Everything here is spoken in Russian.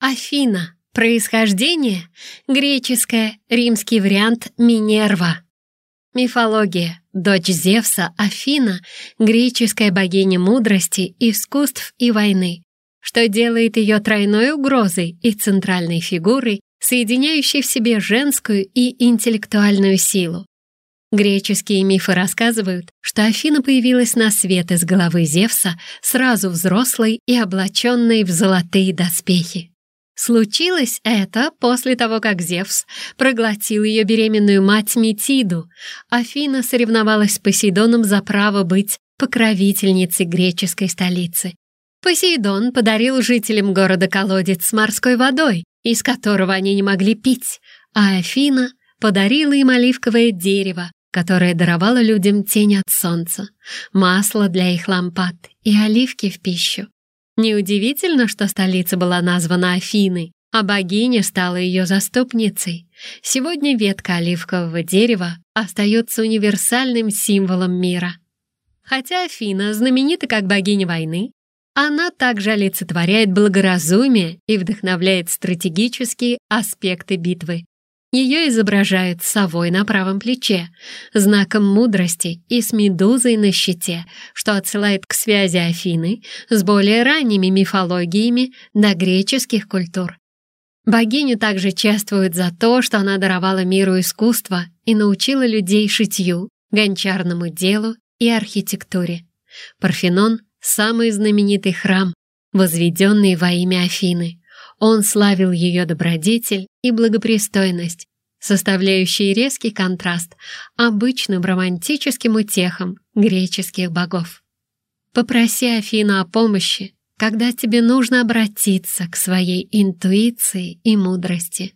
Афина. Происхождение — греческое, римский вариант Минерва. Мифология. Дочь Зевса Афина — греческая богиня мудрости, искусств и войны, что делает ее тройной угрозой и центральной фигурой, соединяющей в себе женскую и интеллектуальную силу. Греческие мифы рассказывают, что Афина появилась на свет из головы Зевса сразу взрослой и облаченной в золотые доспехи. Случилось это после того, как Зевс проглотил ее беременную мать Метиду. Афина соревновалась с Посейдоном за право быть покровительницей греческой столицы. Посейдон подарил жителям города колодец с морской водой, из которого они не могли пить, а Афина подарила им оливковое дерево, которое даровало людям тень от солнца, масло для их лампад и оливки в пищу. Неудивительно, что столица была названа Афиной, а богиня стала ее заступницей. Сегодня ветка оливкового дерева остается универсальным символом мира. Хотя Афина знаменита как богиня войны, она также олицетворяет благоразумие и вдохновляет стратегические аспекты битвы. Ее изображают совой на правом плече, знаком мудрости и с медузой на щите, что отсылает к связи Афины с более ранними мифологиями до греческих культур. Богиню также чествуют за то, что она даровала миру искусство и научила людей шитью, гончарному делу и архитектуре. Парфенон — самый знаменитый храм, возведенный во имя Афины. Он славил ее добродетель и благопристойность, составляющие резкий контраст обычным романтическим утехам греческих богов. Попроси Афину о помощи, когда тебе нужно обратиться к своей интуиции и мудрости.